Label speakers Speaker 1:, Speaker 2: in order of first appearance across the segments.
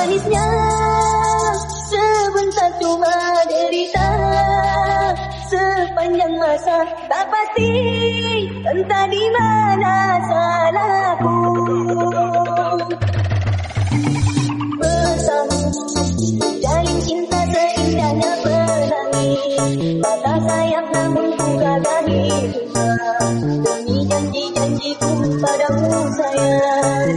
Speaker 1: manisnya Sebentar cuma derita. Sepanjang masa tak pasti Entah di mana salahku. Bertamu Jalin cinta seindahnya pelangi Mata sayang namun ku galangi Demi janji-janjiku padamu sayang.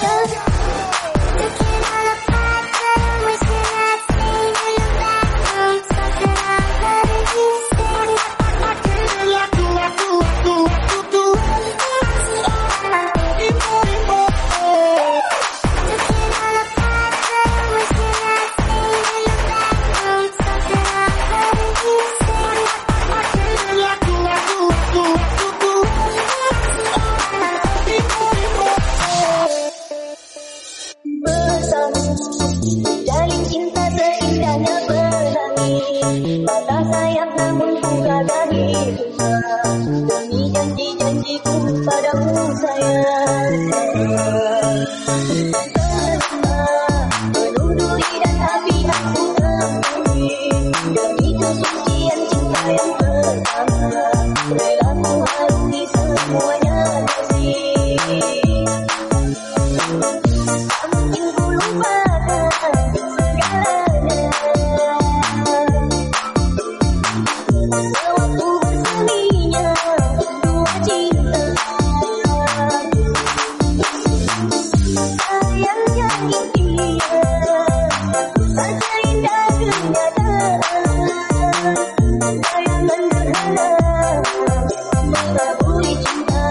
Speaker 1: yeah. mula dari susah Demi sayang hati aku cinta yang ku semuanya
Speaker 2: Dicinta.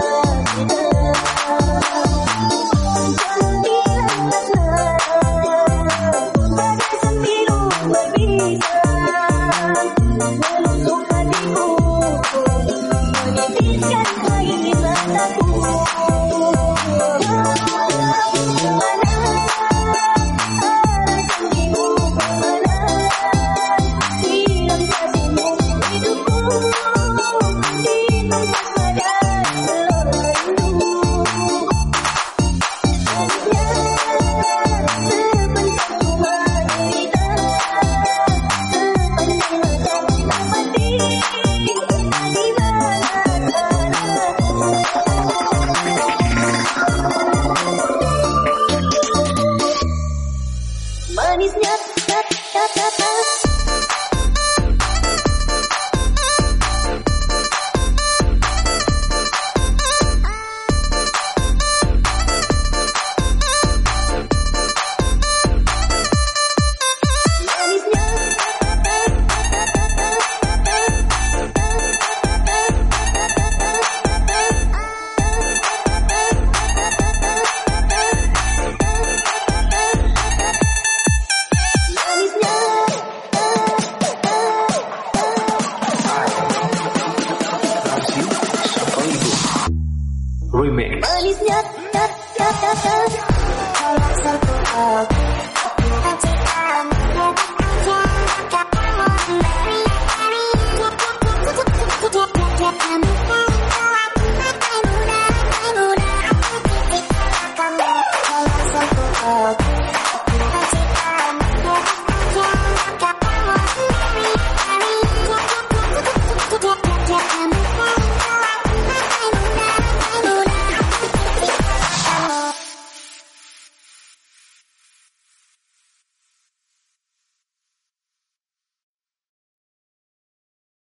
Speaker 2: Thank you.